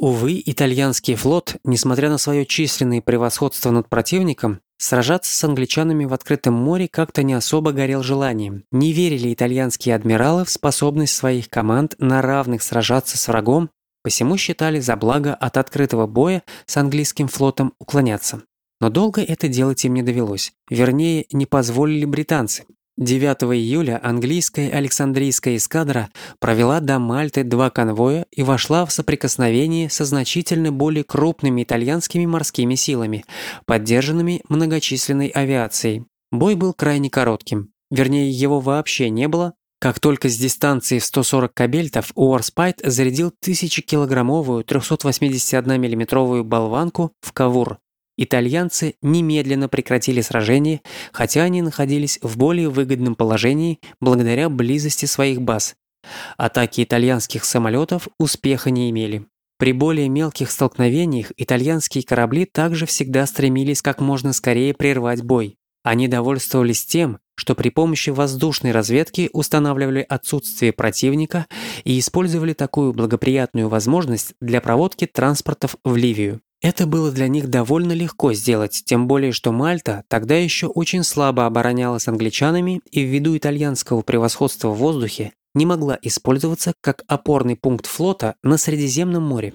Увы, итальянский флот, несмотря на свое численное превосходство над противником, сражаться с англичанами в открытом море как-то не особо горел желанием. Не верили итальянские адмиралы в способность своих команд на равных сражаться с врагом, посему считали за благо от открытого боя с английским флотом уклоняться. Но долго это делать им не довелось. Вернее, не позволили британцы. 9 июля английская Александрийская эскадра провела до Мальты два конвоя и вошла в соприкосновение со значительно более крупными итальянскими морскими силами, поддержанными многочисленной авиацией. Бой был крайне коротким. Вернее, его вообще не было, как только с дистанции в 140 кабельтов Уорспайт зарядил 1000-килограммовую 381 миллиметровую болванку в Кавур, Итальянцы немедленно прекратили сражение, хотя они находились в более выгодном положении благодаря близости своих баз. Атаки итальянских самолетов успеха не имели. При более мелких столкновениях итальянские корабли также всегда стремились как можно скорее прервать бой. Они довольствовались тем, что при помощи воздушной разведки устанавливали отсутствие противника и использовали такую благоприятную возможность для проводки транспортов в Ливию. Это было для них довольно легко сделать, тем более что Мальта тогда еще очень слабо оборонялась англичанами и ввиду итальянского превосходства в воздухе не могла использоваться как опорный пункт флота на Средиземном море.